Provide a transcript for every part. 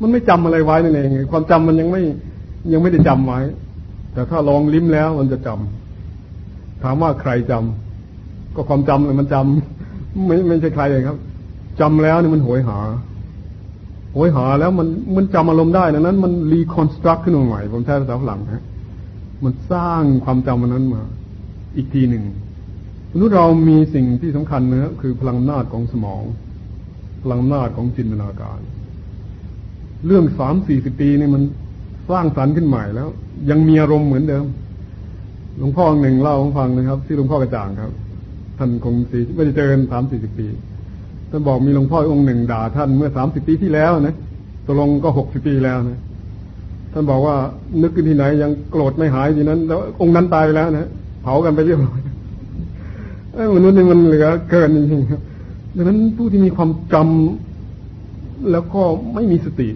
มันไม่จำอะไรไว้นั่นเองความจำมันยังไม่ยังไม่ได้จำไว้ แต่ถ้าลองลิ้มแล้วมันจะจำถามว่าใครจำก็ความจำเลยมันจำไม่ไม่ใช่ใครเลยครับจำแล้วนี่มันหวยหาหวยหาแล้วมันมันจำอารมณ์ได้ดังนั้น มันรีคอนสตรักขึ้นมาใหม่ ผมใช้ภาษาฝรั่งฮะมันสร้างความจำมันนั้นมา อีกทีหนึ่งมนุษย์เรามีสิ่งที่สำคัญนะคือพลังอำนาจของสมอง พลังอำนาจของจินตนาการ เรื่องสามสี่สิบปีนี่มันสร้างสรรค์ขึ้นใหม่แล้ว ยังมีอารมณ์เหมือนเดิม หลวงพ่อหนึ่งเล่าให้ฟังนะครับ ที่หลวงพ่อกระจ่างครับ ท่านคงสีไม่ได้เจอกันสามสี่สิบปีท่านบอกมีหลวงพ่อองค์หนึ่งด่า ท่านเมื่อสามสิบปีที่แล้วนะตกลงก็หกสิบปีแล้วนะท่านบอกว่านึกขึ้นที่ไหนยังโกรธไม่หายทีนั้น แล้วองค์นั้นตายไปแล้วนะเผากันไปเรียบร้อยมนุษย์นี่มันเหลือเกินจริงๆครับดังนั้นผู้ที่มีความจำแล้วก็ไม่มีสติ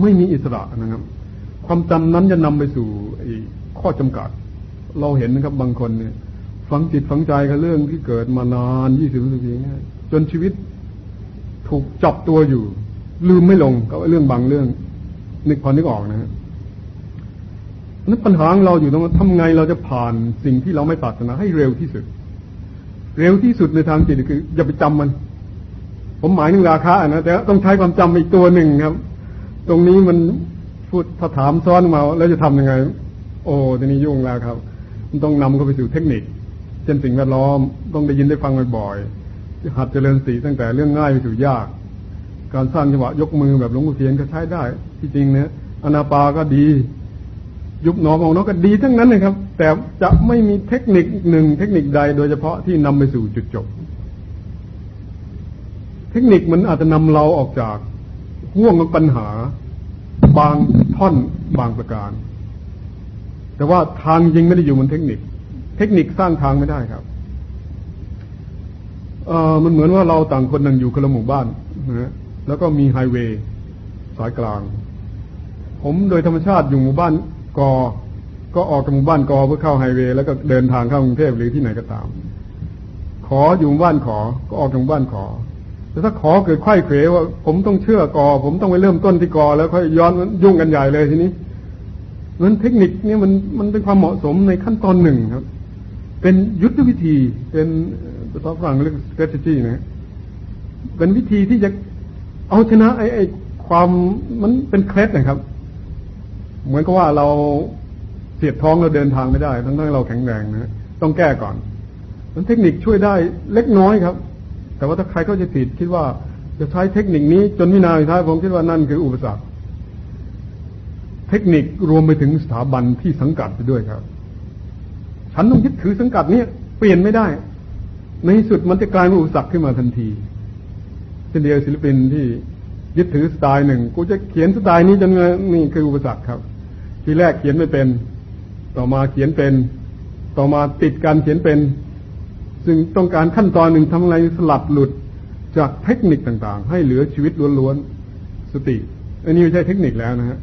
ไม่มีอิสระนะครับ ความจำนั้นจะนำไปสู่ข้อจำกัด เราเห็นนะครับบางคนเนี่ยฝังจิตฝังใจกับเรื่องที่เกิดมานานยี่สิบปีนี้จนชีวิตถูกจับตัวอยู่ ลืมไม่ลงกับเรื่องบางเรื่อง นึกพอนึกออกนะฮะนั้นปัญหาเราอยู่ตรงทำไงเราจะผ่านสิ่งที่เราไม่ปรารถนาให้เร็วที่สุด เร็วที่สุดในทางจิตคือ อย่าไปจำมัน ผมหมายถึงราคานะแต่ต้องใช้ความจำอีกตัวหนึ่งครับ ตรงนี้มันพูดถ้าถามซ้อนมาแล้วจะทํำยังไง โอ้ทีนี้ยุ่งแล้วครับ มันต้องนำเข้าไปสู่เทคนิค เช่นสิ่งแวดล้อมต้องได้ยินได้ฟังบ่อยๆหัดเจริญสติตั้งแต่เรื่องง่ายไปสู่ยาก การสร้างจังหวะยกมือแบบหลวงปู่เทียนก็ใช้ได้ ที่จริงเนี่ยอนาปาก็ดี ยุบหนอมองน้อก็ดีทั้งนั้นนะครับ แต่จะไม่มีเทคนิคหนึ่งเทคนิคใดโดยเฉพาะที่นำไปสู่จุดจบ เทคนิคมันอาจจะนำเราออกจาก ห่วงของปัญหา บางท่อนบางประการ แต่ว่าทางจริงไม่ได้อยู่บนเทคนิค เทคนิคสร้างทางไม่ได้ครับเออมันเหมือนว่าเราต่างคนนั่งอยู่คนละหมู่บ้านนะแล้วก็มีไฮเวย์สายกลาง ผมโดยธรรมชาติอยู่หมู่บ้านกอ ก็ออกจากหมู่บ้านกอเพื่อเข้าไฮเวย์แล้วก็เดินทางเข้ากรุงเทพหรือที่ไหนก็ตาม ขออยู่หมู่บ้านขอ ก็ออกจากหมู่บ้านขอ แต่ถ้าขอเกิดไข้เขวว่าผมต้องเชื่อกอ ผมต้องไปเริ่มต้นที่กอ แล้วค่อยย้อนยุ่งกันใหญ่เลยทีนี้นั้นเทคนิคนี้มันมันเป็นความเหมาะสมในขั้นตอนหนึ่งครับ เป็นยุทธวิธีเป็นภาษาฝรั่งเรียก strategy นะเป็นวิธีที่จะเอาชนะไอ้ไอ้ความมันเป็นเคล็ดนะครับ เหมือนกับว่าเราเสียดท้องเราเดินทางไม่ได้ ทั้งที่เราแข็งแรงนะต้องแก้ก่อนมันเทคนิคช่วยได้เล็กน้อยครับ แต่ว่าถ้าใครเขาจะผิดคิดว่าจะใช้เทคนิคนี้จนวินาทีท้ายผมคิดว่านั่นคืออุปสรรคเทคนิครวมไปถึงสถาบันที่สังกัดไปด้วยครับ ฉันต้องยึดถือสังกัดนี้เปลี่ยนไม่ได้ ในที่สุดมันจะกลายเป็นอุปสรรคขึ้นมาทันทีเช่นเดียวศิลปินที่ยึดถือสไตล์หนึ่งกูจะเขียนสไตล์นี้จนนี่คืออุปสรรคครับ ทีแรกเขียนไม่เป็น ต่อมาเขียนเป็น ต่อมาติดการเขียนเป็น ซึ่งต้องการขั้นตอนหนึ่งทำอะไรสลัดหลุดจากเทคนิคต่างๆ ให้เหลือชีวิตล้วนๆสติ อันนี้ไม่ใช่เทคนิคแล้วนะฮะ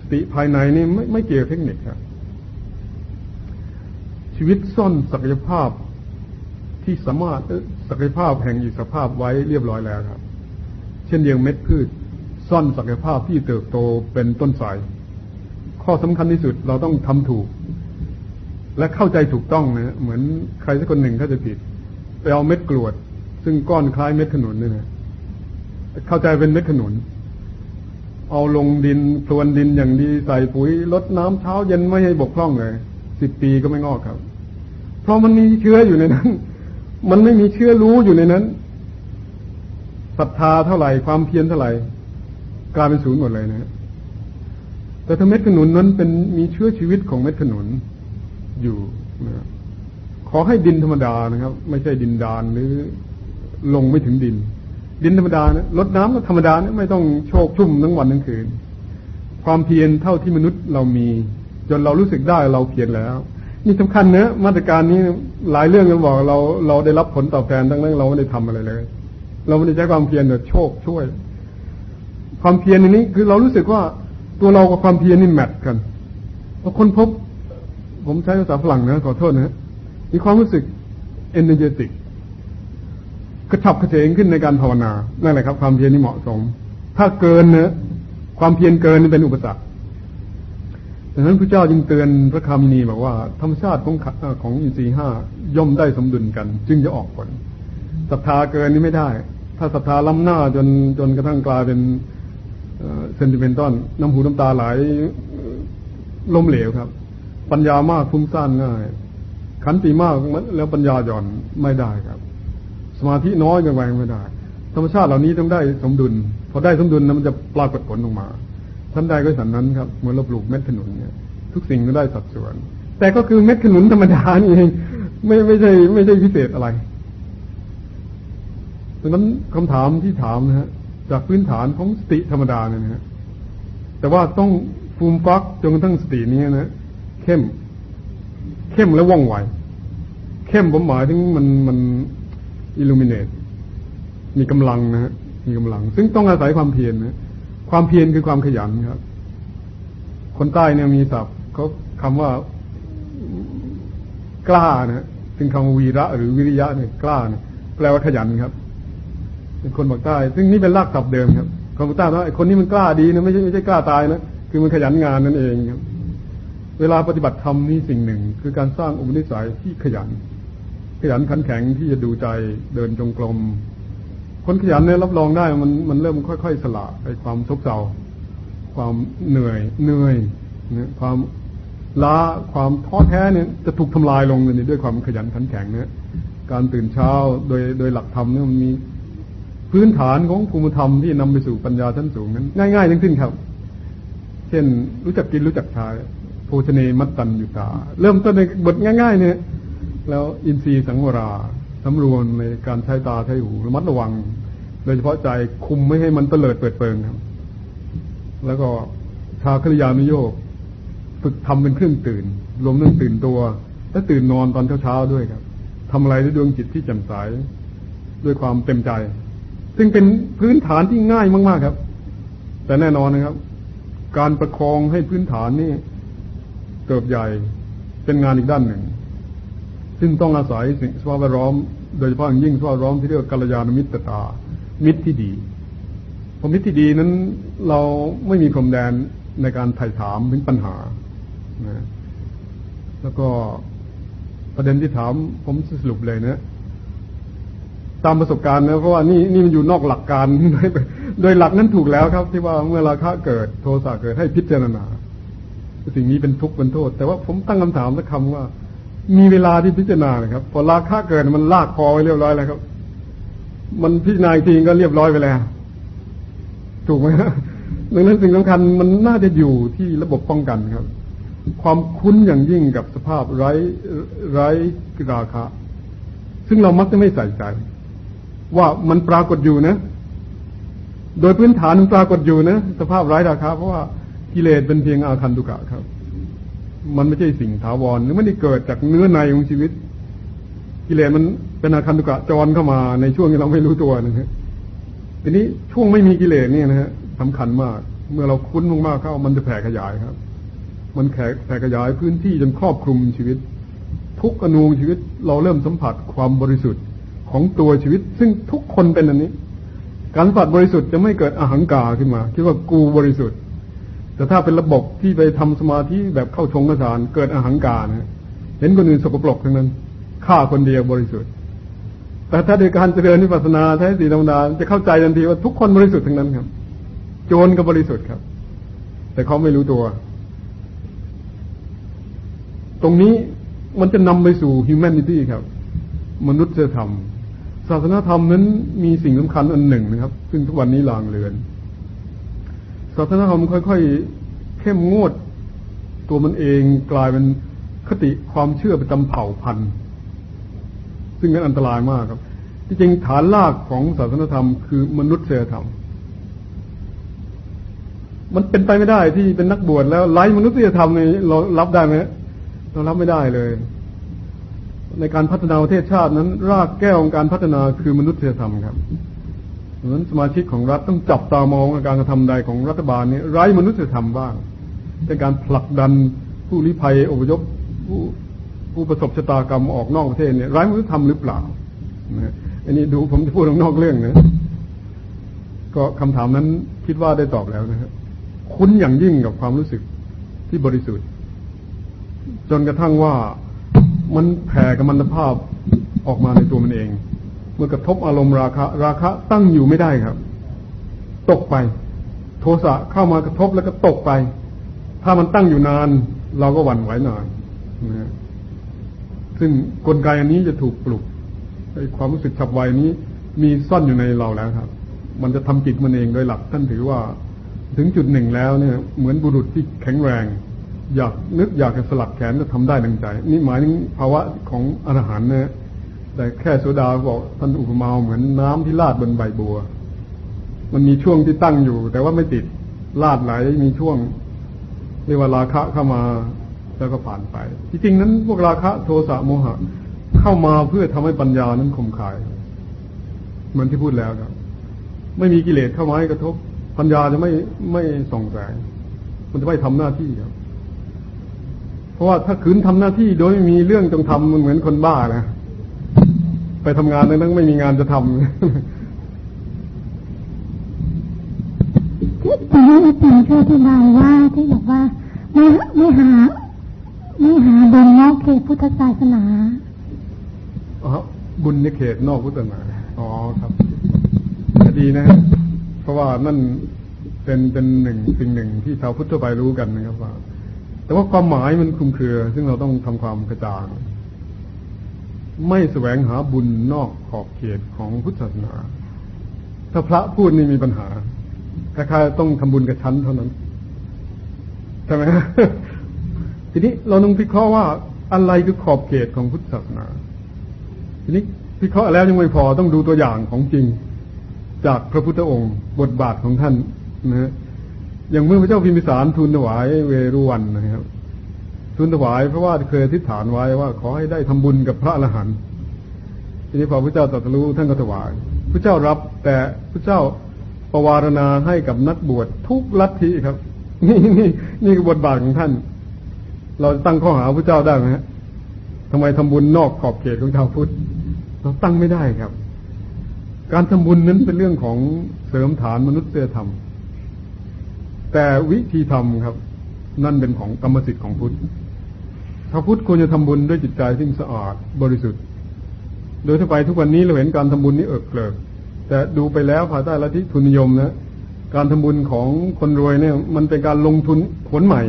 สติภายในนี่ไม่ไม่เกี่ยวเทคนิคครับชีวิตซ่อนศักยภาพที่สามารถศักยภาพแห่งอิสรภาพไว้เรียบร้อยแล้วครับ เช่นเดียวเม็ดพืชซ่อนศักยภาพที่เติบโตเป็นต้นสาย ข้อสำคัญที่สุดเราต้องทำถูก และเข้าใจถูกต้องนะเหมือนใครสักคนหนึ่งเขาจะผิดไปเอาเม็ดกรวด ซึ่งก้อนคล้ายเม็ดขนุนนี่นะเข้าใจเป็นเม็ดขนุน เอาลงดินพรวนดินอย่างดีใส่ปุ๋ยลดน้ำเช้าเย็นไม่ให้บกพร่องเลยสิบปีก็ไม่งอกครับ เพราะมันมีเชื้ออยู่ในนั้น มันไม่มีเชื้อรู้อยู่ในนั้นศรัทธาเท่าไหร่ความเพียรเท่าไหร่กลายเป็นศูนย์หมดเลยนะแต่ถ้าเม็ดขนุนนั้นเป็นมีเชื้อชีวิตของเม็ดขนุน อยู่นะขอให้ดินธรรมดานะครับ ไม่ใช่ดินดานหรือลงไม่ถึงดิน ดินธรรมดานะลดน้ำก็ธรรมดานะไม่ต้องโชคชุ่มทั้งวันทั้งคืน ความเพียรเท่าที่มนุษย์เรามี จนเรารู้สึกได้เราเพียรแล้ว นี่สำคัญเนะมาตรการนี้หลายเรื่องเราบอกเราเราได้รับผลตอบแทนทั้งนั้นเราไม่ได้ทำอะไรเลย เราไม่ได้ใช้ความเพียรแต่โชคช่วย ความเพียรในนี้คือเรารู้สึกว่าตัวเรากับความเพียรนี่แมทกันพอคนพบ ผมใช้ภาษาฝรั่งนะขอโทษนะมีความรู้สึก energetic กระฉับกระเฉงขึ้นในการภาวนา นั่นแหละครับ ความเพียรที่เหมาะสม ถ้าเกินเนะความเพียรเกินนี่เป็นอุปสรรคดังนั้นพระเจ้าจึงเตือนพระคามินีบอกว่า ธรรมชาติของของอินทรีย์ห้าย่อมได้สมดุลกัน จึงจะออกผลศรัทธาเกินนี่ไม่ได้ ถ้าศรัทธาล้ำหน้าจนจนกระทั่งกลายเป็นเซนติเมนตัลน้ำหูน้ำตาไหลล้มเหลวครับ ปัญญามากฟุ้งซ่านง่าย ขันติมากแล้วปัญญาหย่อนไม่ได้ครับ สมาธิน้อยกันไปไม่ได้ ธรรมชาติเหล่านี้ต้องได้สมดุล พอได้สมดุลนะมันจะปรากฏผลออกมาท่านใดก็สันนั้นครับเหมือนเราปลูกเม็ดขนุนเนี่ย ทุกสิ่งก็ได้สัดส่วน แต่ก็คือเม็ดขนุนธรรมดานี่เองไม่ไม่ใช่ไม่ใช่พิเศษอะไรดังนั้นคำถามที่ถามนะฮะจากพื้นฐานของสติธรรมดาเนี่ยนะฮะแต่ว่าต้องฟูมฟักจนกระทั่งสตินี้นะ เข้ม เข้มและว่องไว เข้มผมหมายถึงมันมันอิลูมิเนตมีกำลังนะฮะมีกำลัง ซึ่งต้องอาศัยความเพียรนะ ความเพียรคือความขยันครับ คนใต้เนี่ยมีศัพท์เขาคำว่ากล้านะซึ่งคำวีระหรือวิริยะเนี่ยกล้าเนี่ยแปลว่าขยันครับ เป็นคนบอกใต้ ซึ่งนี่เป็นรากศัพท์เดิมครับคนบอกใต้ว่าไอ้คนนี้มันกล้าดีนะไม่ใช่ไม่ใช่กล้าตายนะคือมันขยันงานนั่นเองครับ เวลาปฏิบัติธรรมนี่สิ่งหนึ่ง คือการสร้างอุปนิสัยที่ขยัน ขยันขันแข็งที่จะดูใจเดินจงกรมคนขยันเนี่ยรับรองได้มันมันเริ่มค่อย ๆ สละไอ้ความทุกข์เศร้าความเหนื่อยเหนื่อยเนี่ยความล้าความท้อแท้เนี่ยจะถูกทำลายลงเลยด้วยความขยันขันแข็งเนี่ยการตื่นเช้าโดยโดยหลักธรรมเนี่ยมันมีพื้นฐานของภูมิธรรมที่นำไปสู่ปัญญาชั้นสูงนั้น ง่ายๆทั้งสิ้นครับ เช่นรู้จักกินรู้จักใชายโภชเนมัตตันอยู่ตา เริ่มต้นในบทง่าย ๆ เนี่ย แล้วอินทรีย์สังวราสำรวมในการใช้ตาใช้หูระมัดระวัง โดยเฉพาะใจคุมไม่ให้มันเตลิดเปิดเปิงครับ แล้วก็ชาคริยานุโยกฝึกทำเป็นเครื่องตื่นรวมเรื่องตื่นตัวและตื่นนอนตอนเช้าๆด้วยครับทำอะไรด้วยดวงจิตที่แจ่มใสด้วยความเต็มใจ ซึ่งเป็นพื้นฐานที่ง่ายมากๆครับ แต่แน่นอนนะครับ การประคองให้พื้นฐานนี่ เติบใหญ่เป็นงานอีกด้านหนึ่ง ซึ่งต้องอาศัยสิ่งสภาพแวดล้อม โดยเฉพาะยิ่งสภาพแวดล้อมที่เรียกกัลยาณมิตรตา มิตรที่ดีพอมิตรที่ดีนั้นเราไม่มีพรมแดนในการไถ่ถามถึงปัญหานะแล้วก็ประเด็นที่ถามผมสรุปเลยนะตามประสบการณ์นะเพราะว่านี่นี่มันอยู่นอกหลักการ โดยโดยหลักนั้นถูกแล้วครับ ที่ว่าเมื่อราคะเกิดโทสะเกิดให้พิจารณา สิ่งนี้เป็นทุกข์เป็นโทษ แต่ว่าผมตั้งคำถามสักคำว่า มีเวลาที่พิจารณานะครับ พอราคาเกิดมันลากคอไว้เรียบร้อยแล้วครับ มันพิจารณาจริงก็เรียบร้อยไปแล้ว ถูกไหมดังนั้นสิ่งสำคัญมันน่าจะอยู่ที่ระบบป้องกันครับ ความคุ้นอย่างยิ่งกับสภาพไร้ไร้ราคะ ซึ่งเรามักจะไม่ใส่ใจ ว่ามันปรากฏอยู่นะ โดยพื้นฐานมันปรากฏอยู่นะ สภาพไร้ราคาเพราะว่า กิเลสเป็นเพียงอาคันตุกะครับ มันไม่ใช่สิ่งถาวรหรือไม่ได้เกิดจากเนื้อในของชีวิต กิเลสมันเป็นอาคันตุกะจรเข้ามาในช่วงที่เราไม่รู้ตัวนะฮะทีนี้ช่วงไม่มีกิเลสเนี่ยนะฮะสำคัญมาก เมื่อเราคุ้นมากๆเข้ามันจะแผ่ขยายครับ มันแผ่แผ่ขยายพื้นที่จนครอบคลุมชีวิต ทุกอนูชีวิตเราเริ่มสัมผัสความบริสุทธิ์ของตัวชีวิต ซึ่งทุกคนเป็นอันนี้ การสัมผัสบริสุทธิ์จะไม่เกิดอาหังกาขึ้นมา คิดว่ากูบริสุทธิ์ แต่ถ้าเป็นระบบที่ไปทำสมาธิแบบเข้าชงกสานเกิดอาหังการเห็นคนอื่นสกปรกทั้งนั้นฆ่าคนเดียวบริสุทธิ์ แต่ถ้าโดยการเจริญนิพพานาแท้สีธรรมดาจะเข้าใจทันทีว่าทุกคนบริสุทธิ์ทั้งนั้นครับ โจรก็บริสุทธิ์ครับ แต่เขาไม่รู้ตัว ตรงนี้มันจะนำไปสู่ humanity ครับ มนุษยธรรมศาสนาธรรมนั้นมีสิ่งสำคัญอันหนึ่งนะครับ ซึ่งทุกวันนี้ลางเลือน ศาสนาธรรมค่อย ๆ เข้มงวด ตัวมันเองกลายเป็นคติความเชื่อประจำเผ่าพันธุ์ ซึ่งนั้นอันตรายมากครับ ที่จริงฐานรากของศาสนาธรรม คือมนุษยธรรม มันเป็นไปไม่ได้ที่เป็นนักบวชแล้วไร้มนุษยธรรมนี่เรารับได้ไหมเรารับไม่ได้เลย ในการพัฒนาประเทศชาตินั้น รากแก้วของการพัฒนาคือมนุษยธรรมครับ ราะนั้นสมาชิกของรัฐต้องจับตามองการกระทำใดของรัฐบาลนี้ไร้มนุษยธรรมบ้างเป็นการผลักดันผู้ลี้ภัยอพยพผู้ผู้ประสบชะตากรรมออกนอกประเทศเนี่ยไร้มนุษยธรรมหรือเปล่านะอันนี้ดูผมจะพูดนอกเรื่องนะก็คำถามนั้นคิดว่าได้ตอบแล้วนะครับคุ้นอย่างยิ่งกับความรู้สึกที่บริสุทธิ์ จนกระทั่งว่ามันแผ่กัมมันตภาพออกมาในตัวมันเอง เมื่อกระทบอารมณ์ราคะ ราคะตั้งอยู่ไม่ได้ครับ ตกไป โทสะเข้ามากระทบแล้วก็ตกไป ถ้ามันตั้งอยู่นาน เราก็หวั่นไหวหนานนะซึ่งกลไกอันนี้จะถูกปลุกความรู้สึกฉับไวนี้ มีซ่อนอยู่ในเราแล้วครับ มันจะทำจิตมันเองโดยหลักท่านถือว่าถึงจุดหนึ่งแล้วเนี่ย เหมือนบุรุษที่แข็งแรง อยากนึกอยากจะสลัดแขนก็ทำได้ดังใจ นี่หมายถึงภาวะของอรหันต์นะ แต่แค่โซดาบอกท่านอุปมาเหมือนน้ำที่ลาดบนใบบัว มันมีช่วงที่ตั้งอยู่ แต่ว่าไม่ติดลาดไหลมีช่วงเรียกว่าราคะเข้ามาแล้วก็ผ่านไป ที่จริงนั้นพวกราคะโทสะโมหะ เข้ามาเพื่อทำให้ปัญญานั้นคมคาย เหมือนที่พูดแล้วครับ ไม่มีกิเลสเข้ามาให้กระทบ ปัญญาจะไม่ไม่ส่องแสง มันจะไม่ทำหน้าที่ครับ เพราะว่าถ้าขืนทำหน้าที่โดยไม่มีเรื่องต้องทำมันเหมือนคนบ้านะ ไปทำงานนั้นไม่มีงานจะทำที่นี้อาจารย์ช่วยอธิบายว่าที่บอกว่า ไม่ไม่หา ไม่หาบุญนอกเขตพุทธศาสนาอ๋อบุญในเขตนอกพุทธศาสนาอ๋อครับดีนะเพราะว่านั่นเป็นเป็นหนึ่งสิ่งหนึ่งที่ชาวพุทธไปรู้กันนะครับว่า แต่ว่าความหมายมันคลุมเครือ ซึ่งเราต้องทำความกระจ่าง ไม่แสวงหาบุญนอกขอบเขตของพุทธศาสนา ถ้าพระพูดนี่มีปัญหาคล้ายๆต้องทำบุญกับชั้นเท่านั้นใช่ไหมทีนี้เราต้องพิเคราะห์ว่าอะไรคือขอบเขตของพุทธศาสนา ทีนี้พิเคราะห์แล้วยังไม่พอต้องดูตัวอย่างของจริง จากพระพุทธองค์บทบาทของท่านนะอย่างเมื่อพระเจ้าพิมพิสารทูลถวายเวรุวันนะครับ ทูลถวายเพราะว่าเคยอธิษฐานไว้ว่า ขอให้ได้ทำบุญกับพระอรหันต์ทีนี้พอพระเจ้าตรัสรู้ท่านก็ถวายพระเจ้ารับแต่พระเจ้าประวารณาให้กับนักบวชทุกลัทธิครับ นี่นี่นี่คือบทบาทของท่าน เราตั้งข้อหาพระเจ้าได้ไหมฮะทำไมทำบุญนอกขอบเขตของชาวพุทธเราตั้งไม่ได้ครับ การทำบุญนั้นเป็นเรื่องของเสริมฐานมนุษยธรรม แต่วิธีทำครับ นั่นเป็นของกรรมสิทธิ์ของพุทธาวพุทธควรจะทำบุญด้วยจิตใจที่สะอาดบริสุทธิ์ โดยทั่วไปทุกวันนี้เราเห็นการทำบุญนี้เอิกเกลิกแต่ดูไปแล้วภายใต้ลัทธิทุนนิยมนะการทำบุญของคนรวยเนี่ย มันเป็นการลงทุนผลใหม่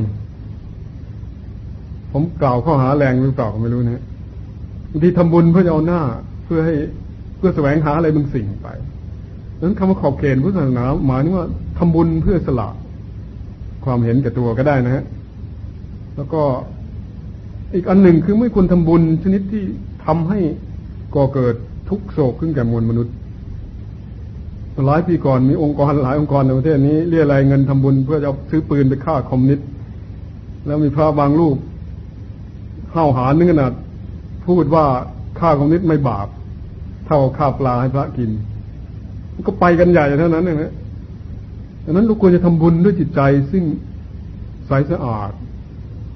ผมกล่าวข้อหาแรงหรือเปล่าก็ไม่รู้นะบางทีทำบุญเพื่อจะเอาหน้า เพื่อให้เพื่อแสวงหาอะไรบางสิ่งไปนั้นคำว่าขอบเขตพุทธศาสนาหมายถึงว่าทำบุญเพื่อสละความเห็นแก่ตัวก็ได้นะฮะแล้วก็ อีกอันหนึ่งคือไม่ควรทำบุญชนิดที่ทำให้ก่อเกิดทุกโศกขึ้นแก่มวลมนุษย์หลายปีก่อนมีองค์กรหลายองค์กรในประเทศนี้เรียรายเงินทำบุญเพื่อจะซื้อปืนไปฆ่าคอมมิวนิสต์แล้วมีพระบางรูปเข้าหานึงขนาดพูดว่าฆ่าคอมมิวนิสต์ไม่บาป เท่าฆ่าปลาให้พระกิน ก็ไปกันใหญ่เท่านั้นเองนะดังนั้นเราควรจะทำบุญด้วยจิตใจซึ่งใสสะอาด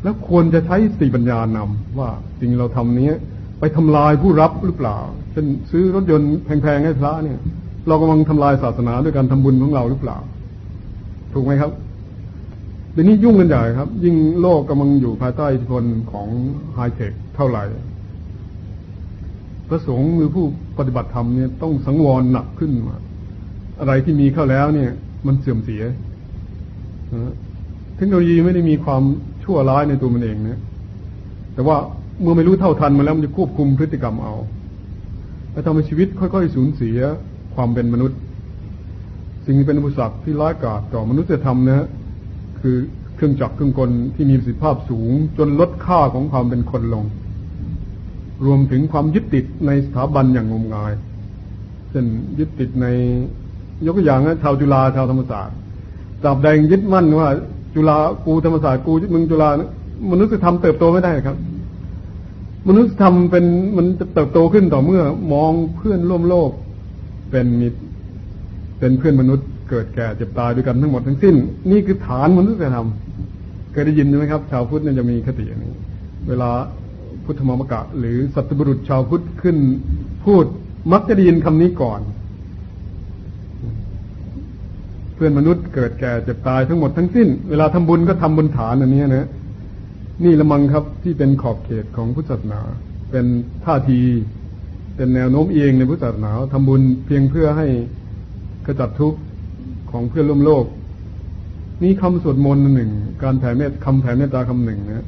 แล้วควรจะใช้สติปัญญานำว่าสิ่งเราทำนี้ ไปทำลายผู้รับหรือเปล่าเช่นซื้อรถยนต์แพงๆให้พระเนี่ย เรากำลังทำลายศาสนาด้วยการทำบุญของเราหรือเปล่า ถูกไหมครับเดี๋ยวนี้ยุ่งกันใหญ่ครับ ยิ่งโลกกำลังอยู่ภายใต้อิทธิพลของไฮเทคเท่าไหร่พระสงฆ์หรือผู้ปฏิบัติธรรมเนี่ยต้องสังวรหนักขึ้นมาอะไรที่มีเข้าแล้วเนี่ย มันเสื่อมเสียเทคโนโลยีไม่ได้มีความ ชั่วร้ายในตัวมันเองเนะแต่ว่าเมื่อไม่รู้เท่าทันมาแล้วมันจะควบคุมพฤติกรรมเอาแล้วทำให้ชีวิตค่อยๆสูญเสียความเป็นมนุษย์ สิ่งที่เป็นอุปสรรคที่ร้ายกาจต่อมนุษยธรรมนะคือเครื่องจักรเครื่องกลที่มีประสิทธิภาพสูง จนลดค่าของความเป็นคนลง รวมถึงความยึดติดในสถาบันอย่างงมงายเช่นยึดติดในยกตัวอย่างนะชาวจุฬาชาวธรรมศาสตร์ตราบใดยึดมั่นว่า จุฬากูธรรมศาสตร์กูมึงจุฬามนุษยธรรมเติบโตไม่ได้ครับ มนุษยธรรมเป็นมันจะเติบโตขึ้นต่อเมื่อ มองเพื่อนร่วมโลก เป็นมิตรเป็นเพื่อนมนุษย์ เกิดแก่เจ็บตายด้วยกันทั้งหมดทั้งสิ้น นี่คือฐานมนุษยธรรมเคยได้ยินไหมครับ ชาวพุทธเนี่ยจะมีคติอย่างนี้ เวลาพุทธมามกะ หรือสัตบุรุษชาวพุทธขึ้นพูดมักจะได้ยินคำนี้ก่อน เพื่อนมนุษย์เกิดแก่เจ็บตายทั้งหมดทั้งสิ้น เวลาทำบุญก็ทำบนฐานอันนี้นะนี่ละมังครับที่เป็นขอบเขตของพุทธศาสนา เป็นท่าที เป็นแนวโน้มเองในพุทธศาสนาทำบุญเพียงเพื่อให้กระจัดทุกข์ของเพื่อนร่วมโลก นี่คำสวดมนต์หนึ่ง การแผ่เมตคำแผ่เมตตาคำหนึ่งนะ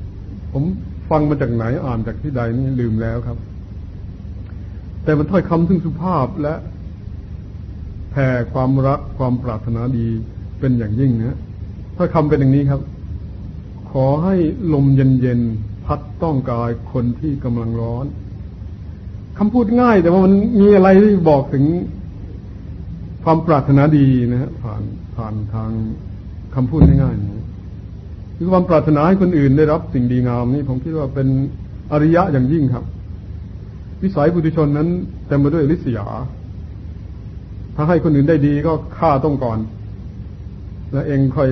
ผมฟังมาจากไหนอ่านจากที่ใดนี่ลืมแล้วครับ แต่มันถ้อยคำซึ่งสุภาพและ แผ่ความรักความปรารถนาดีเป็นอย่างยิ่งนะถ้อยคำเป็นอย่างนี้ครับ ขอให้ลมเย็นๆพัดต้องกายคนที่กำลังร้อนคำพูดง่าย แต่ว่ามันมีอะไรที่บอกถึงความปรารถนาดีนะฮะผ่านผ่านทางคำพูดง่ายๆนี้คือความปรารถนาให้คนอื่นได้รับสิ่งดีงามนี่ผมคิดว่าเป็นอริยะอย่างยิ่งครับ วิสัยบุตุชนนั้นเต็มไปด้วยลิษยา ถ้าให้คนอื่นได้ดีก็ฆ่าต้องก่อน แล้วเองค่อย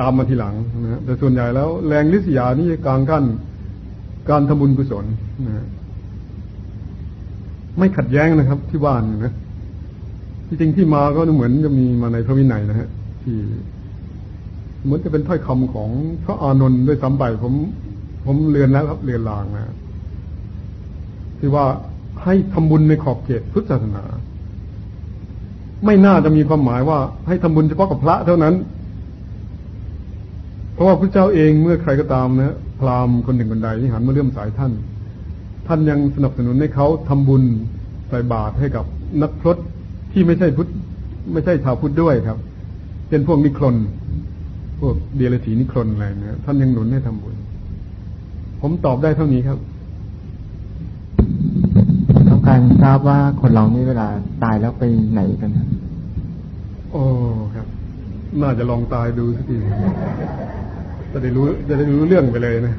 ตามมาทีหลังนะแต่ส่วนใหญ่แล้ว แรงลิษยานี่กลางกั้นการทำบุญกุศลนะไม่ขัดแย้งนะครับ ที่บ้านนะที่จริงที่มาก็เหมือนจะมีมาในพระวินัยนะฮะที่เหมือนจะเป็นถ้อยคำของพระอานนท์ด้วยซ้ำไปผม ผมเรียนแล้วครับเรียนลางนะที่ว่าให้ทำบุญในขอบเขตพุทธศาสนา ไม่น่าจะมีความหมายว่าให้ทำบุญเฉพาะกับพระเท่านั้น เพราะว่าพระเจ้าเองเมื่อใครก็ตามนะพราหมณ์คนหนึ่งคนใดที่หันมาเลื่อมสายท่าน ท่านยังสนับสนุนให้เขาทำบุญใส่บาตรให้กับนักพรตที่ไม่ใช่พุทธไม่ใช่ชาวพุทธด้วยครับ เป็นพวกนิครนพวกเดียรถีนิครนอะไรเนี่ยท่านยังหนุนให้ทำบุญ ผมตอบได้เท่านี้ครับ การทราบว่าคนเรานี่เวลาตายแล้วไปไหนกันโอ้ครับ น่าจะลองตายดูสักทีจะได้รู้จะได้รู้เรื่องไปเลยนะ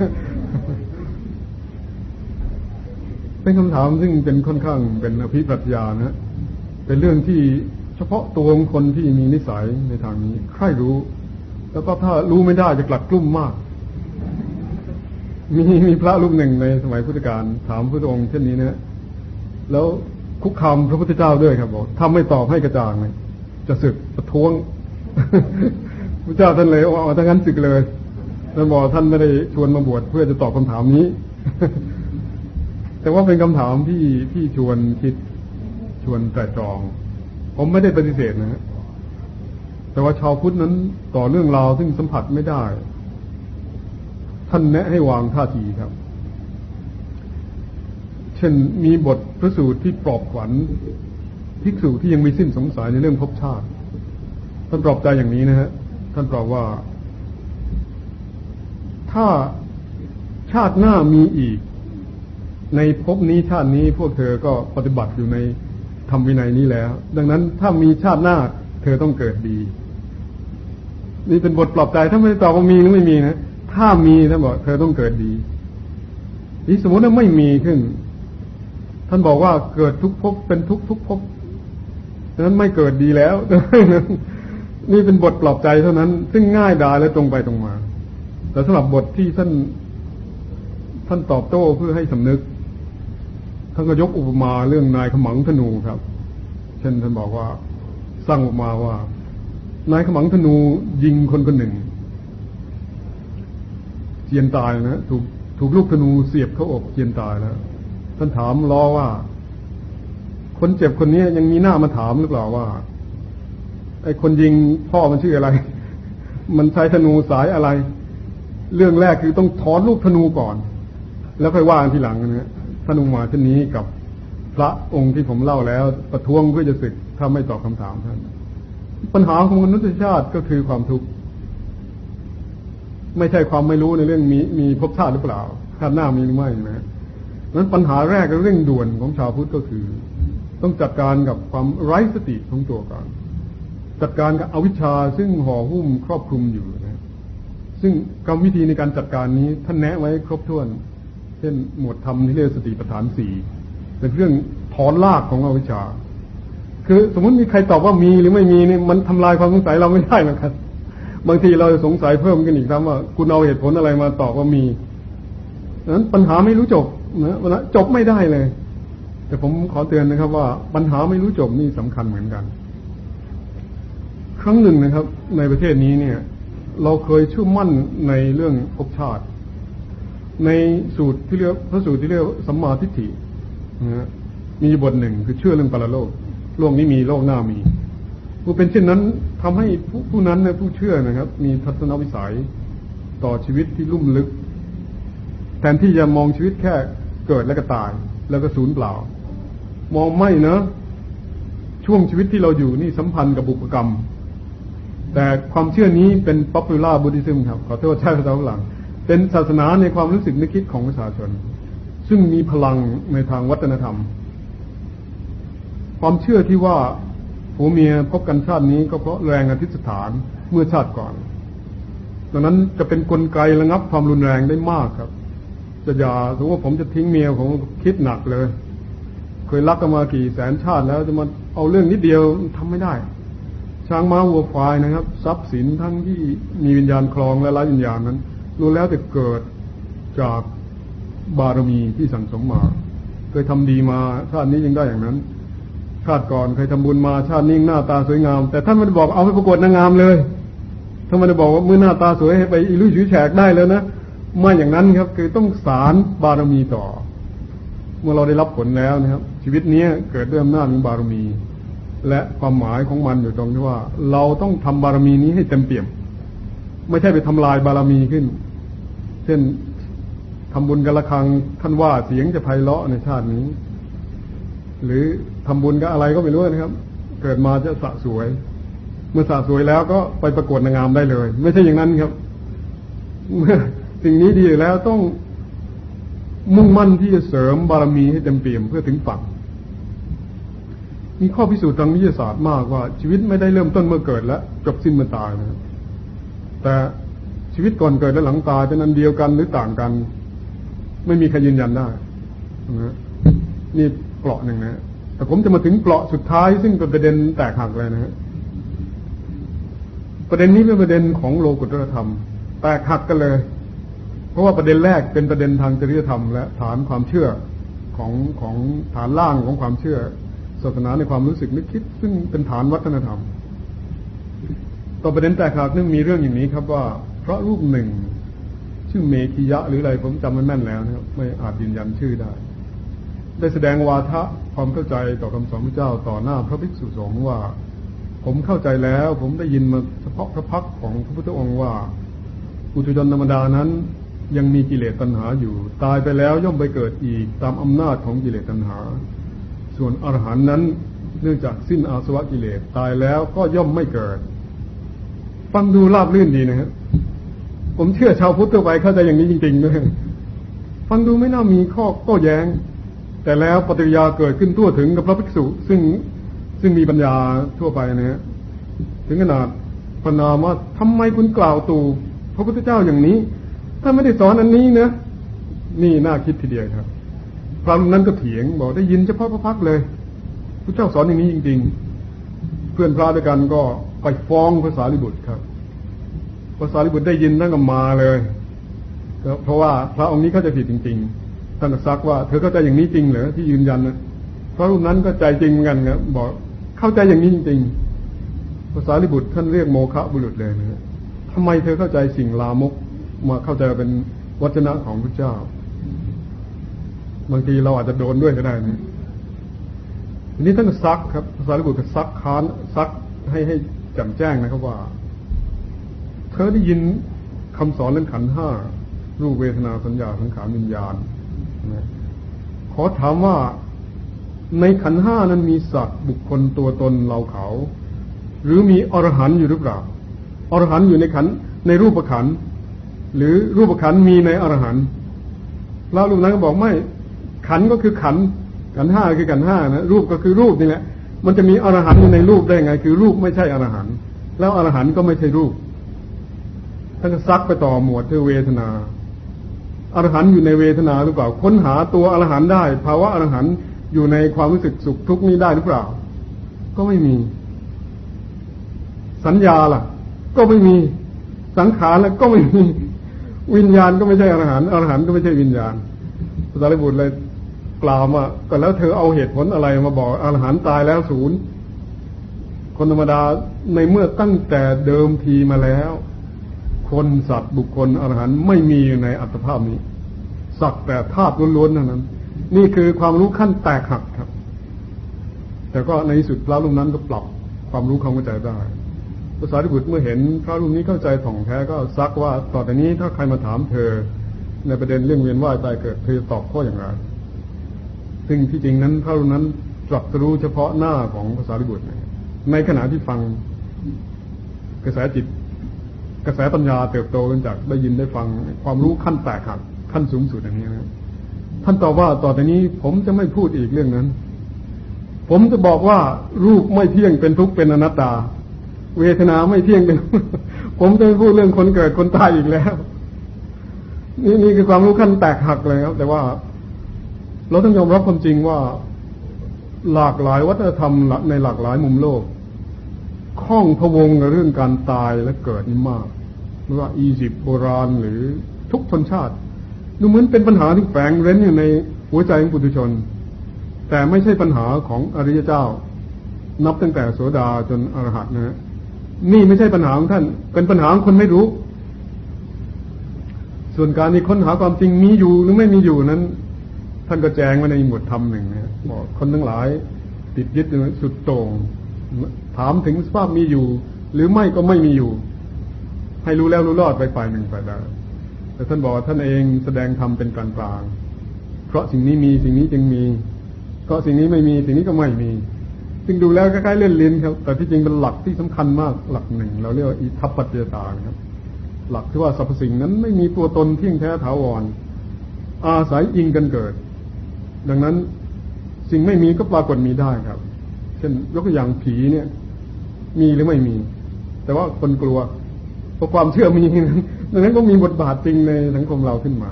เป็นคำถามซึ่งเป็นค่อนข้างเป็นอภิปรัชญานะ เป็นเรื่องที่เฉพาะตัวของคนที่มีนิสัยในทางนี้ใครรู้ แล้วก็ถ้ารู้ไม่ได้จะกลัดกลุ้มมาก มีมีพระรูปหนึ่งในสมัยพุทธกาลถามพระองค์เช่นนี้นะ แล้วคุกคามพระพุทธเจ้าด้วยครับบอกถ้าไม่ตอบให้กระจ่างเลยจะสึกประท้วงพระเจ้าท่านเลยว่าถ้างั้นสึกเลยท่านบอกท่านไม่ได้ชวนมาบวชเพื่อจะตอบคำถามนี้ แต่ว่าเป็นคำถามที่ที่ชวนคิดชวนแต่จอง ผมไม่ได้ปฏิเสธนะ แต่ว่าชาวพุทธนั้นต่อเรื่องราวซึ่งสัมผัสไม่ได้ ท่านแนะให้วางท่าทีครับ เช่นมีบทพระสูตรที่ปลอบขวัญภิกษุที่ยังมีสิ้นสงสัยในเรื่องภพชาติ ท่านปลอบใจอย่างนี้นะฮะ ท่านปลอบว่า ถ้าชาติหน้ามีอีก ในภพนี้ชาตินี้พวกเธอก็ปฏิบัติอยู่ในทำวินัยนี้แล้ว ดังนั้นถ้ามีชาติหน้าเธอต้องเกิดดี นี่เป็นบทปลอบใจถ้าไม่ตอบว่ามีหรือไม่มีนะ ถ้ามีท่านบอกเธอต้องเกิดดีนี่สมมติว่าไม่มีขึ้น ท่านบอกว่าเกิดทุกภพเป็นทุกทุกภพนั้นไม่เกิดดีแล้ว นี่เป็นบทปลอบใจเท่านั้น ซึ่งง่ายดายและตรงไปตรงมา แต่สำหรับบทที่ท่าน ท่านตอบโต้เพื่อให้สำนึก ท่านก็ยกอุปมาเรื่องนายขมังธนูครับ เช่นท่านบอกว่าสร้างอุปมาว่า นายขมังธนูยิงคนคนหนึ่งเจียนตายนะถูกถูกลูกธนูเสียบเข้าอกเจียนตายแล้ว ท่านถามล้อว่า คนเจ็บคนนี้ยังมีหน้ามาถามหรือเปล่าว่า ไอ้คนยิงพ่อมันชื่ออะไร มันใช้ธนูสายอะไร เรื่องแรกคือต้องถอนลูกธนูก่อน แล้วค่อยว่ากันทีหลังนะท่านอุมาเช่นนี้กับพระองค์ที่ผมเล่าแล้ว ประท้วงเพื่อจะศึกถ้าไม่ตอบคำถามท่านปัญหาของมนุษยชาติก็คือความทุกข์ไม่ใช่ความไม่รู้ในเรื่องมีมีภพชาติหรือเปล่าชาติหน้ามีหรือไม่นะ นั้นปัญหาแรกเร่งด่วนของชาวพุทธก็คือ ต้องจัดการกับความไร้สติของตัวก่อนจัดการกับอวิชชาซึ่งห่อหุ้มครอบคลุมอยู่นะซึ่งกรรมวิธีในการจัดการนี้ท่านแนะไว้ครบถ้วน เช่นหมวดธรรมที่เรียกสติปัฏฐานสี่เป็นเรื่องถอนลากของอวิชชา คือสมมติมีใครตอบว่ามีหรือไม่มีนี่มันทำลายความสงสัยเราไม่ได้เหมือนกันบางทีเราจะสงสัยเพิ่มกันอีกครับว่า คุณเอาเหตุผลอะไรมาตอบว่ามีนั้นปัญหาไม่รู้จบ นะวันจบไม่ได้เลย แต่ผมขอเตือนนะครับ ว่าปัญหาไม่รู้จบนี่สำคัญเหมือนกัน ครั้งหนึ่งนะครับ ในประเทศนี้เนี่ย เราเคยเชื่อมั่นในเรื่องภพชาติ ในสูตรที่เรียกพระสูตรที่เรียกสัมมาทิฏฐินะฮะมีบทหนึ่งคือเชื่อเรื่องปรโลกโลกนี้มีโลกหน้ามีผู้เป็นเช่นนั้นทำให้ผู้ผู้นั้นนี่ยผู้เชื่อนะครับ มีทัศนวิสัยต่อชีวิตที่ลุ่มลึก แทนที่จะมองชีวิตแค่ เกิดแล้วก็ตาย แล้วก็สูญเปล่า มองไม่นะ ช่วงชีวิตที่เราอยู่นี่สัมพันธ์กับบุพกรรม แต่ความเชื่อนี้เป็น popular Buddhism ครับ ขอโทษใช้ภาษาฝรั่งเป็นศาสนาในความรู้สึกนึกคิดของประชาชน ซึ่งมีพลังในทางวัฒนธรรม ความเชื่อที่ว่าผัวเมียพบกันชาตินี้ก็เพราะแรงอธิษฐานเมื่อชาติก่อนดังนั้นจะเป็นนกลไกระงับความรุนแรงได้มากครับ จะอย่าสมมติว่าผมจะทิ้งเมียผมคิดหนักเลย เคยรักกันมากี่แสนชาติแล้วจะมาเอาเรื่องนิดเดียวทำไม่ได้ ช้างม้าวัวควายนะครับ ทรัพย์สินทั้งที่มีวิญญาณคลองและไร้วิญญาณนั้นรู้แล้วแต่เกิดจากบารมีที่สั่งสมมาเคยทำดีมาชาตินี้ยังได้อย่างนั้นชาติก่อนเคยทำบุญมาชาตินี้หน้าตาสวยงาม แต่ท่านไม่ได้บอกเอาไปประกวดนางงามเลยท่านไม่ได้บอกว่าเมื่อหน้าตาสวยให้ไปอิลุชิวแฉกได้แล้วนะ ไม่อย่างนั้นครับ คือต้องสารบารมีต่อ เมื่อเราได้รับผลแล้วนะครับ ชีวิตนี้เกิดด้วยอำนาจของบารมี และความหมายของมันอยู่ตรงที่ว่า เราต้องทำบารมีนี้ให้เต็มเปี่ยม ไม่ใช่ไปทำลายบารมีขึ้น เช่นทำบุญกันละครังท่านว่าเสียงจะไพเราะในชาตินี้ หรือทำบุญกับอะไรก็ไม่รู้นะครับ เกิดมาจะสะสวย เมื่อสะสวยแล้วก็ไปประกวดนางงามได้เลย ไม่ใช่อย่างนั้นครับเมื่อ สิ่งนี้ดีอยู่แล้วต้องมุ่งมั่นที่จะเสริมบารมีให้เต็มเปี่ยมเพื่อถึงฝั่งมีข้อพิสูจน์ทางวิทยาศาสตร์มากว่า ชีวิตไม่ได้เริ่มต้นเมื่อเกิดแล้วจบสิ้นเมื่อตายนะครับแต่ชีวิตก่อนเกิดและหลังตายเป็นอันเดียวกันหรือต่างกัน ไม่มีใครยืนยันได้นะนี่เปราะหนึ่งนะแต่ผมจะมาถึงเปราะสุดท้ายซึ่งเป็นประเด็นแตกหักเลยนะฮะประเด็นนี้เป็นประเด็นของโลกุตตรธรรม แตกหักกันเลย เพราะว่าประเด็นแรกเป็นประเด็นทางจริยธรรม และฐานความเชื่อของของฐานล่างของความเชื่อศาสนาในความรู้สึกนึกคิด ซึ่งเป็นฐานวัฒนธรรม ต่อประเด็นแตกหักนึงมีเรื่องอย่างนี้ครับว่าพระรูปหนึ่ง ชื่อเมขิยะหรืออะไรผมจำไม่แม่นแล้วนะครับ ไม่อาจยืนยันชื่อได้ ได้แสดงวาทะความเข้าใจต่อคำสอนพระเจ้าต่อหน้าพระภิกษุสงฆ์ว่า ผมเข้าใจแล้ว ผมได้ยินมาเฉพาะพระพักของพระพุทธองค์ว่าอุทุชนธรรมดานั้น ยังมีกิเลสตัณหาอยู่ ตายไปแล้วย่อมไปเกิดอีกตามอำนาจของกิเลสตัณหา ส่วนอรหันต์นั้นเนื่องจากสิ้นอาสวะกิเลสตายแล้วก็ย่อมไม่เกิด ฟังดูราบรื่นดีนะครับผมเชื่อชาวพุทธทั่วไปเข้าใจอย่างนี้จริงๆด้วยฟังดูไม่น่ามีข้อก็แย้ง แต่แล้วปฏิกิริยาเกิดขึ้นทั่วถึงกับพระภิกษุ ซึ่งซึ่งมีปัญญาทั่วไปนะฮะถึงขนาดพนามว่าทำไมคุณกล่าวตู่พระพุทธเจ้าอย่างนี้ ถ้าไม่ได้สอนอันนี้นะ นี่น่าคิดทีเดียวครับ พระนั้นก็เถียงบอกได้ยินเฉพาะพระพักเลยพระเจ้าสอนอย่างนี้จริง ๆ เพื่อนพระด้วยกันก็ไปฟ้องภาษาลิบุตรครับพระสารีบุตรได้ยินท่านก็มาเลยเพราะว่าพระองค์นี้เข้าใจผิดจริง ๆ ท่านก็ซักว่าเธอเข้าใจอย่างนี้จริงเหรอที่ยืนยันนะพระรูปนั้นก็ใจจริงเหมือนกันครับบอกเข้าใจอย่างนี้จริงๆภาษาลิบุตรท่านเรียกโมฆะบุรุษเลยนะทำไมเธอเข้าใจสิ่งลามก มาเข้าใจเป็นวจนะของพระเจ้า บางทีเราอาจจะโดนด้วยก็ได้นะทีนี้ท่านซักครับภาษาลิบุตรซักค้านซักให้ให้แจ่มแจ้งนะครับว่า เธอได้ยินคำสอนเรื่องขันห้ารูปเวทนาสัญญาสังขารวิญญาณนะขอถามว่าในขันห้านั้นมีสัตว์บุคคลตัวตนเราเขา หรือมีอรหันอยู่หรือเปล่าอรหันอยู่ในขันในรูปขัน หรือรูปขันมีในอรหันพระรูปนั้นก็บอกไม่ ขันก็คือขันขันห้าคือขันห้านะรูปก็คือรูปนี่แหละ มันจะมีอรหันอยู่ในรูปได้ไง คือรูปไม่ใช่อรหันแล้วอรหันก็ไม่ใช่รูปท่านก็ซักไปต่อหมวดคือเวทนาอรหันต์อยู่ในเวทนาหรือเปล่า ค้นหาตัวอรหันต์ได้ ภาวะอรหันต์อยู่ในความรู้สึกสุขทุกข์นี้ได้หรือเปล่า ก็ไม่มี สัญญาล่ะ ก็ไม่มีสังขารล้วก็ไม่มี วิญญาณก็ไม่ใช่อรหันต์อรหันต์ก็ไม่ใช่วิญญาณพระสารีบุตรเลยกล่าวมาก็แล้วเธอเอาเหตุผลอะไรมาบอกอรหันต์ตายแล้วศูนย์คนธรรมดาในเมื่อตั้งแต่เดิมทีมาแล้ว คนสัตว์บุคคลอรหันต์ไม่มีอยู่ในอัตภาพนี้ สักแต่ธาตุล้วนๆเท่านั้น นี่คือความรู้ขั้นแตกหักครับ แต่ก็ในที่สุดพระรูปนั้นก็ปรับความรู้ความเข้าใจได้ ภาษาดิบุตรเมื่อเห็นพระรูปนี้เข้าใจถ่องแท้ก็ซักว่าต่อแต่นี้ถ้าใครมาถามเธอ ในประเด็นเรื่องเวียนว่ายตายเกิดเธอตอบข้ออย่างไรซึ่งที่จริงนั้นพระรูปนั้นตรัสรู้เฉพาะหน้าของภาษาดิบุตรในขณะที่ฟังกระแสจิต กระแสปัญญาเติบโตขึ้นจากได้ยินได้ฟังความรู้ขั้นแตกหักขั้นสูงสุดอย่างนี้นะท่านตอบว่าต่อแต่นี้ผมจะไม่พูดอีกเรื่องนั้น ผมจะบอกว่ารูปไม่เที่ยงเป็นทุกข์เป็นอนัตตา เวทนาไม่เที่ยงเป็นผมจะไม่พูดเรื่องคนเกิดคนตายอีกแล้ว นี่นี่คือความรู้ขั้นแตกหักเลยครับ แต่ว่า เราต้องยอมรับความจริงว่า หลากหลายวัฒนธรรมในหลากหลายมุมโลกข้องพวงกับเรื่องการตายและเกิดนี่มากไม่ว่าอียิปต์โบราณหรือทุกชนชาติดูเหมือนเป็นปัญหาที่แฝงเร้นอยู่ในหัวใจของปุถุชน แต่ไม่ใช่ปัญหาของอริยเจ้า นับตั้งแต่โสดาจนอรหัตนะฮะ นี่ไม่ใช่ปัญหาของท่าน เป็นปัญหาของคนไม่รู้ ส่วนการนี้ค้นหาความจริงมีอยู่หรือไม่มีอยู่นั้น ท่านก็แจ้งไว้ในหมวดธรรมหนึ่งนะบอกคนทั้งหลาย ติดยึดสุดโต่งถามถึงสภาพมีอยู่ หรือไม่ก็ไม่มีอยู่ ให้รู้แล้วรู้รอดไปฝ่ายหนึ่งฝ่ายใดแต่ท่านบอกท่านเองแสดงธรรมเป็นกลางกลางเพราะสิ่งนี้มีสิ่งนี้จึงมี เพราะสิ่งนี้ไม่มีสิ่งนี้ก็ไม่มี ซึ่งดูแล้วคล้ายๆเล่นลิ้นครับ แต่ที่จริงเป็นหลักที่สำคัญมากหลักหนึ่ง เราเรียกว่าอิทัปปัจเจตาครับ หลักที่ว่าสรรพสิ่งนั้นไม่มีตัวตนเที่ยงแท้ถาวร อาศัยอิงกันเกิด ดังนั้นสิ่งไม่มีก็ปรากฏมีได้ครับ เช่นยกตัวอย่างผีเนี่ย มีหรือไม่มี แต่ว่าคนกลัวเพราะความเชื่อมีนั้นดังนั้นก็มีบทบาทจริงในสังคมเราขึ้นมา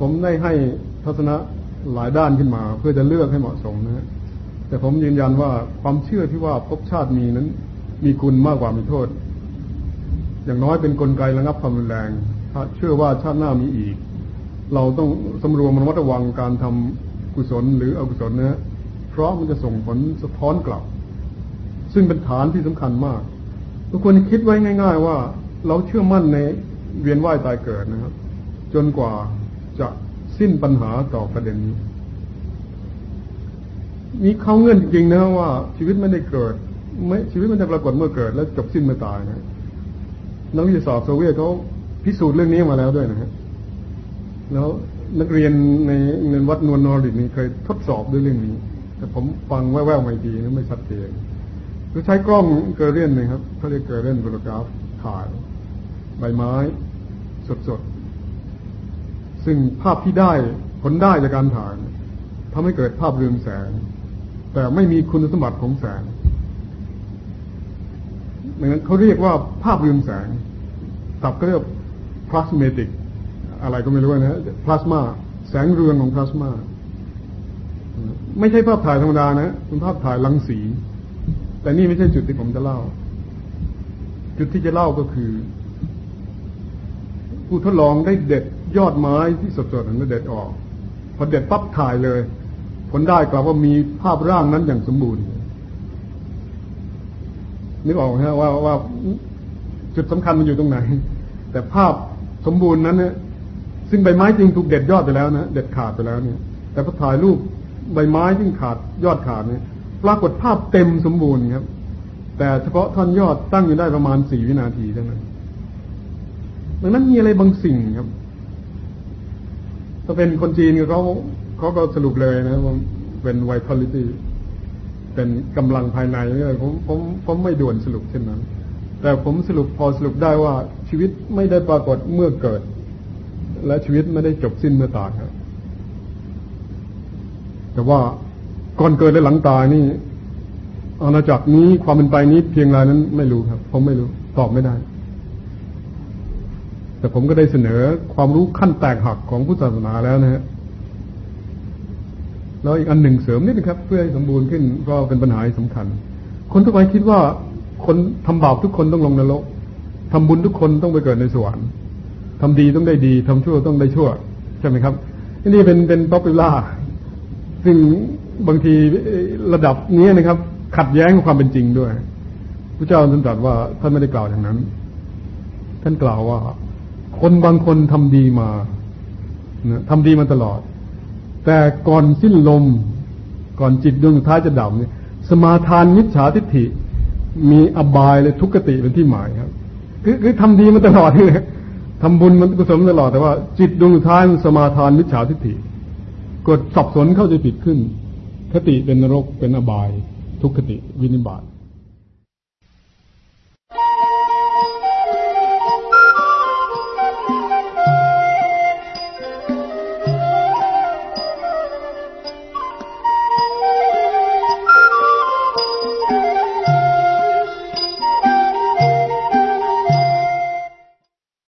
ผมได้ให้ทัศนะหลายด้านขึ้นมา เพื่อจะเลือกให้เหมาะสมนะ แต่ผมยืนยันว่าความเชื่อที่ว่าภพชาติมีนั้น มีคุณมากกว่ามีโทษ อย่างน้อยเป็นนกลไกระงับความรุนแรงถ้าเชื่อว่าชาติหน้ามีอีก เราต้องสำรวมระมัดระวังการทำกุศลหรืออกุศลนะเพราะมันจะส่งผลสะท้อนกลับ ซึ่งเป็นฐานที่สำคัญมาก ทุกคนคิดไว้ง่าย ๆ ว่าเราเชื่อมั่นในเวียนว่ายตายเกิดนะครับ จนกว่าจะสิ้นปัญหาต่อประเด็นนี้ มีเขาเงื่อนจริงๆนะว่าชีวิตไม่ได้เกิดไม่ชีวิตมันจะปรากฏเมื่อเกิด แล้วจบสิ้นเมื่อตายนะนักวิทยาศาสตร์โซเวียตเขาพิสูจน์เรื่องนี้มาแล้วด้วยนะฮะแล้วนักเรียนในในวัดนวลนอริดนี่เคยทดสอบด้วยเรื่องนี้ แต่ผมฟังแว่วๆไม่ดีนะไม่ชัดเจนคือใช้กล้องเกเรียนนะครับเขาเรียกเกเรียนโฟโตกราฟถ่ายใบไม้สดๆ ซึ่งภาพที่ได้ผลได้จากการถ่ายทำให้เกิดภาพเรืองแสง แต่ไม่มีคุณสมบัติของแสงดังนั้นเขาเรียกว่าภาพเรืองแสงตับก็เรียกพลาสเมติก อะไรก็ไม่รู้นะพลาสมาแสงเรืองของพลาสมาไม่ใช่ภาพถ่ายธรรมดานะเป็นภาพถ่ายรังสี แต่นี่ไม่ใช่จุดที่ผมจะเล่า จุดที่จะเล่าก็คือ ผู้ทดลองได้เด็ดยอดไม้ที่สดๆนั้นเด็ดออก พอเด็ดปั๊บถ่ายเลย ผลได้กลับว่ามีภาพร่างนั้นอย่างสมบูรณ์นึกออกฮะว่าว่าจุดสำคัญมันอยู่ตรงไหน แต่ภาพสมบูรณ์นั้นเนี่ยซึ่งใบไม้จริงถูกเด็ดยอดไปแล้วนะเด็ดขาดไปแล้วเนี่ย แต่พอถ่ายรูปใบไม้ที่ขาดยอดขาดเนี่ยปรากฏภาพเต็มสมบูรณ์ครับ แต่เฉพาะท่อนยอดตั้งอยู่ได้ประมาณสี่วินาทีเท่านั้นดังนั้นมีอะไรบางสิ่งครับ ถ้าเป็นคนจีนเขา เขาก็สรุปเลยนะว่าเป็น vitality เป็นกำลังภายในเนี่ยผมผมผมไม่ด่วนสรุปเช่นนั้น แต่ผมสรุปพอสรุปได้ว่าชีวิตไม่ได้ปรากฏเมื่อเกิด และชีวิตไม่ได้จบสิ้นเมื่อตายครับ แต่ว่าก่อนเกิดและหลังตายนี่อาณาจักรนี้ความเป็นไปนี้เพียงไรนั้นไม่รู้ครับ ผมไม่รู้ตอบไม่ได้ แต่ผมก็ได้เสนอความรู้ขั้นแตกหักของพุทธศาสนาแล้วนะฮะ แล้วอีกอันหนึ่งเสริมนิดนะครับ เพื่อให้สมบูรณ์ขึ้นก็เป็นปัญหาสำคัญ คนทุกคนคิดว่าคนทำบาปทุกคนต้องลงนรกทำบุญทุกคนต้องไปเกิดในสวรรค์ทำดีต้องได้ดีทำชั่วต้องได้ชั่ว ใช่ไหมครับนี่เป็นเป็น popular ซึ่งบางทีระดับนี้นะครับ ขัดแย้งกับความเป็นจริงด้วยพระเจ้าท่านตรัสว่าท่านไม่ได้กล่าวอย่างนั้น ท่านกล่าวว่า คนบางคนทำดีมานะทำดีมาตลอด แต่ก่อนสิ้นลม ก่อนจิตดวงสุดท้ายจะดับเนี่ยสมาทานมิจฉาทิฏฐิ มีอบายและทุกขติเป็นที่หมายครับ คือคือทำดีมาตลอดเลยทำบุญมันกุศลตลอดแต่ว่า จิตดวงสุดท้ายมันสมาทานมิจฉาทิฏฐิกดสับสนเข้าใจผิดขึ้นคติเป็นนรกเป็นอบาย ทุกขติวินิบาต